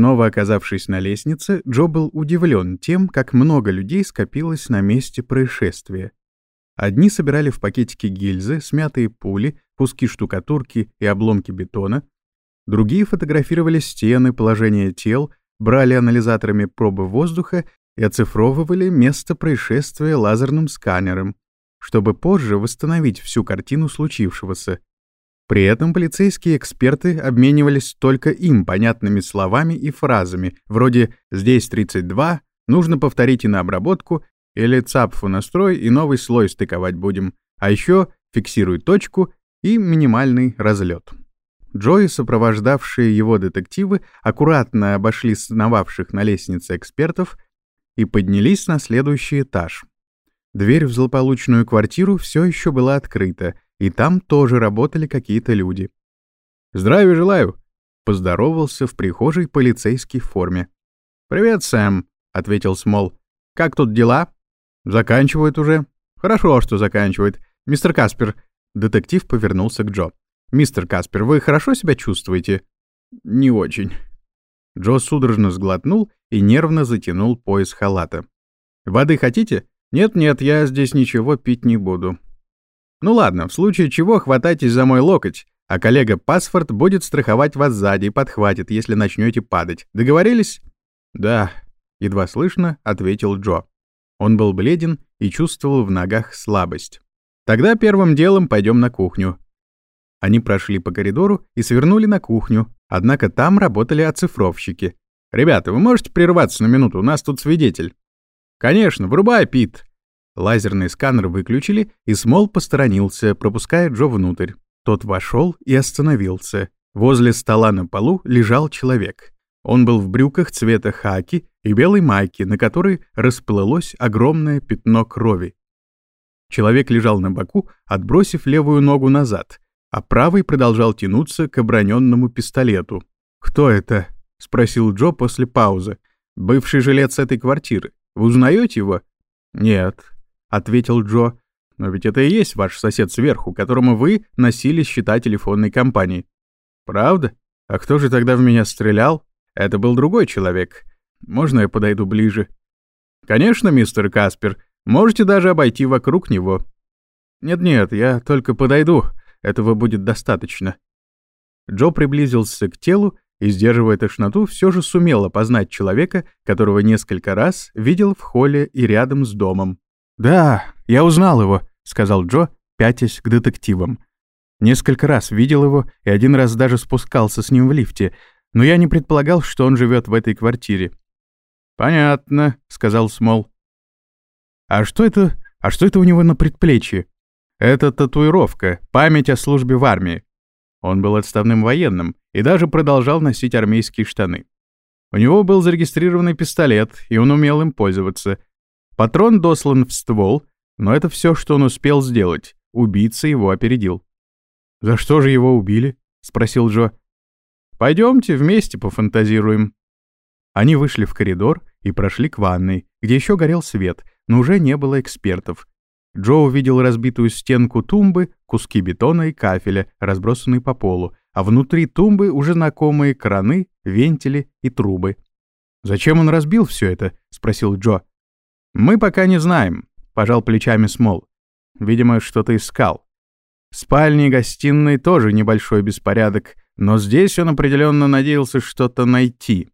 Снова оказавшись на лестнице, Джо был удивлен тем, как много людей скопилось на месте происшествия. Одни собирали в пакетики гильзы, смятые пули, куски штукатурки и обломки бетона. Другие фотографировали стены, положение тел, брали анализаторами пробы воздуха и оцифровывали место происшествия лазерным сканером, чтобы позже восстановить всю картину случившегося. При этом полицейские эксперты обменивались только им понятными словами и фразами, вроде «здесь 32», «нужно повторить и на обработку» или «цапфу настрой и новый слой стыковать будем», а еще «фиксируй точку» и «минимальный разлет». Джои, сопровождавшие его детективы, аккуратно обошли сновавших на лестнице экспертов и поднялись на следующий этаж. Дверь в злополучную квартиру все еще была открыта, и там тоже работали какие-то люди. «Здравия желаю!» — поздоровался в прихожей полицейский в форме. «Привет, Сэм!» — ответил Смол. «Как тут дела?» «Заканчивают уже». «Хорошо, что заканчивает. Мистер Каспер...» Детектив повернулся к Джо. «Мистер Каспер, вы хорошо себя чувствуете?» «Не очень». Джо судорожно сглотнул и нервно затянул пояс халата. «Воды хотите?» «Нет-нет, я здесь ничего пить не буду». «Ну ладно, в случае чего хватайтесь за мой локоть, а коллега Пасфорд будет страховать вас сзади и подхватит, если начнете падать. Договорились?» «Да», — едва слышно ответил Джо. Он был бледен и чувствовал в ногах слабость. «Тогда первым делом пойдем на кухню». Они прошли по коридору и свернули на кухню, однако там работали оцифровщики. «Ребята, вы можете прерваться на минуту? У нас тут свидетель». «Конечно, врубай, Пит!» Лазерный сканер выключили, и Смол посторонился, пропуская Джо внутрь. Тот вошел и остановился. Возле стола на полу лежал человек. Он был в брюках цвета хаки и белой майке, на которой расплылось огромное пятно крови. Человек лежал на боку, отбросив левую ногу назад, а правый продолжал тянуться к оброненному пистолету. «Кто это?» — спросил Джо после паузы. «Бывший жилец этой квартиры. Вы узнаете его?» «Нет», — ответил Джо. «Но ведь это и есть ваш сосед сверху, которому вы носили счета телефонной компании». «Правда? А кто же тогда в меня стрелял? Это был другой человек. Можно я подойду ближе?» «Конечно, мистер Каспер. Можете даже обойти вокруг него». «Нет-нет, я только подойду. Этого будет достаточно». Джо приблизился к телу и, сдерживая тошноту, все же сумел опознать человека, которого несколько раз видел в холле и рядом с домом. «Да, я узнал его», — сказал Джо, пятясь к детективам. Несколько раз видел его и один раз даже спускался с ним в лифте, но я не предполагал, что он живет в этой квартире. «Понятно», — сказал Смол. «А что это... А что это у него на предплечье?» «Это татуировка, память о службе в армии. Он был отставным военным и даже продолжал носить армейские штаны. У него был зарегистрированный пистолет, и он умел им пользоваться. Патрон дослан в ствол, но это все, что он успел сделать. Убийца его опередил. «За что же его убили?» — спросил Джо. «Пойдемте вместе пофантазируем». Они вышли в коридор и прошли к ванной, где еще горел свет, но уже не было экспертов, Джо увидел разбитую стенку тумбы, куски бетона и кафеля, разбросанные по полу, а внутри тумбы уже знакомые краны, вентили и трубы. «Зачем он разбил все это?» — спросил Джо. «Мы пока не знаем», — пожал плечами Смол. «Видимо, что-то искал. В спальне и гостиной тоже небольшой беспорядок, но здесь он определенно надеялся что-то найти.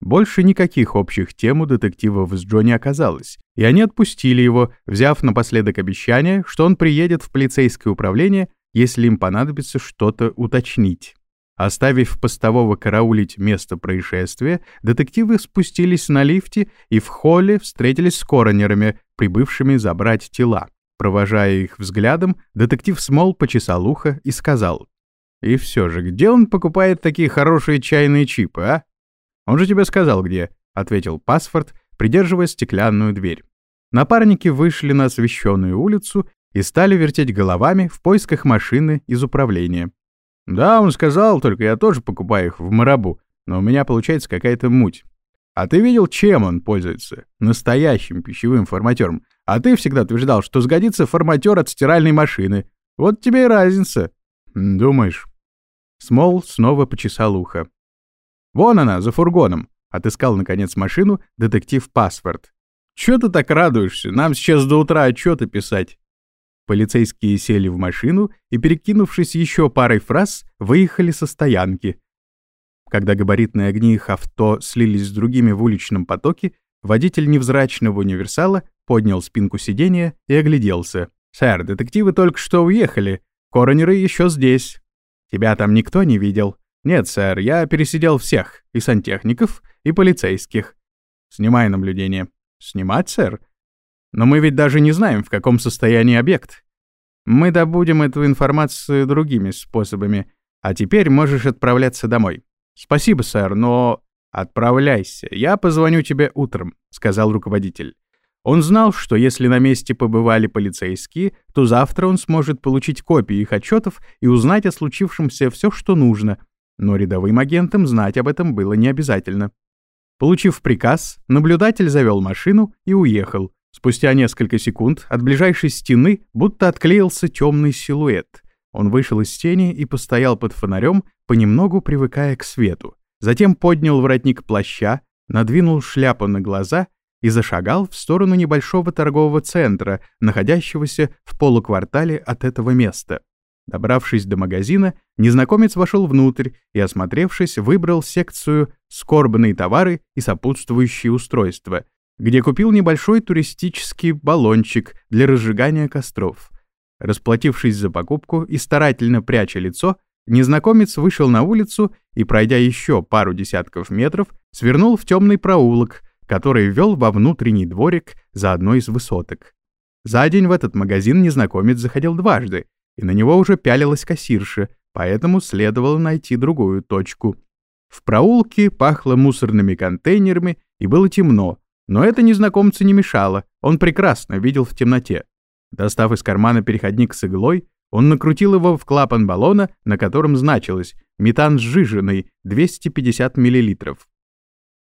Больше никаких общих тем у детективов с Джонни оказалось, и они отпустили его, взяв напоследок обещание, что он приедет в полицейское управление, если им понадобится что-то уточнить. Оставив постового караулить место происшествия, детективы спустились на лифте и в холле встретились с коронерами, прибывшими забрать тела. Провожая их взглядом, детектив Смол почесал ухо и сказал, «И все же, где он покупает такие хорошие чайные чипы, а?» «Он же тебе сказал, где», — ответил Пасфорд, придерживая стеклянную дверь. Напарники вышли на освещенную улицу и стали вертеть головами в поисках машины из управления. «Да, он сказал, только я тоже покупаю их в Марабу, но у меня получается какая-то муть. А ты видел, чем он пользуется? Настоящим пищевым форматером. А ты всегда утверждал, что сгодится форматер от стиральной машины. Вот тебе и разница. Думаешь?» Смол снова почесал ухо. Вон она, за фургоном. Отыскал, наконец, машину детектив Паспорт. Чё ты так радуешься? Нам сейчас до утра отчеты писать. Полицейские сели в машину и, перекинувшись еще парой фраз, выехали со стоянки. Когда габаритные огни их авто слились с другими в уличном потоке, водитель невзрачного универсала поднял спинку сиденья и огляделся. «Сэр, детективы только что уехали. Коронеры еще здесь. Тебя там никто не видел?» «Нет, сэр, я пересидел всех, и сантехников, и полицейских. Снимай наблюдение». «Снимать, сэр? Но мы ведь даже не знаем, в каком состоянии объект. Мы добудем эту информацию другими способами, а теперь можешь отправляться домой». «Спасибо, сэр, но...» «Отправляйся, я позвоню тебе утром», — сказал руководитель. Он знал, что если на месте побывали полицейские, то завтра он сможет получить копии их отчетов и узнать о случившемся все, что нужно, но рядовым агентам знать об этом было не обязательно. Получив приказ, наблюдатель завел машину и уехал. Спустя несколько секунд от ближайшей стены будто отклеился темный силуэт. Он вышел из тени и постоял под фонарем, понемногу привыкая к свету. Затем поднял воротник плаща, надвинул шляпу на глаза и зашагал в сторону небольшого торгового центра, находящегося в полуквартале от этого места. Добравшись до магазина, незнакомец вошел внутрь и, осмотревшись, выбрал секцию «Скорбные товары и сопутствующие устройства», где купил небольшой туристический баллончик для разжигания костров. Расплатившись за покупку и старательно пряча лицо, незнакомец вышел на улицу и, пройдя еще пару десятков метров, свернул в темный проулок, который вел во внутренний дворик за одной из высоток. За день в этот магазин незнакомец заходил дважды, и на него уже пялилась кассирша, поэтому следовало найти другую точку. В проулке пахло мусорными контейнерами и было темно, но это незнакомцу не мешало, он прекрасно видел в темноте. Достав из кармана переходник с иглой, он накрутил его в клапан баллона, на котором значилось «метан сжиженный 250 мл».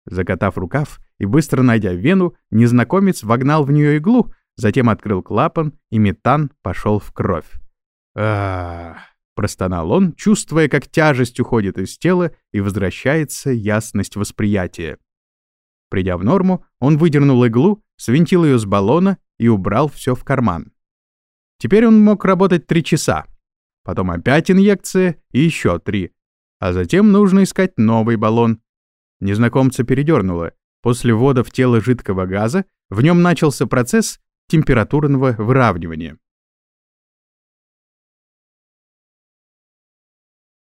Закатав рукав и быстро найдя вену, незнакомец вогнал в нее иглу, затем открыл клапан, и метан пошел в кровь а простонал он, чувствуя, как тяжесть уходит из тела и возвращается ясность восприятия. Придя в норму, он выдернул иглу, свинтил ее с баллона и убрал все в карман. Теперь он мог работать три часа. Потом опять инъекция и еще три. А затем нужно искать новый баллон. Незнакомца передернуло. После ввода в тело жидкого газа в нем начался процесс температурного выравнивания.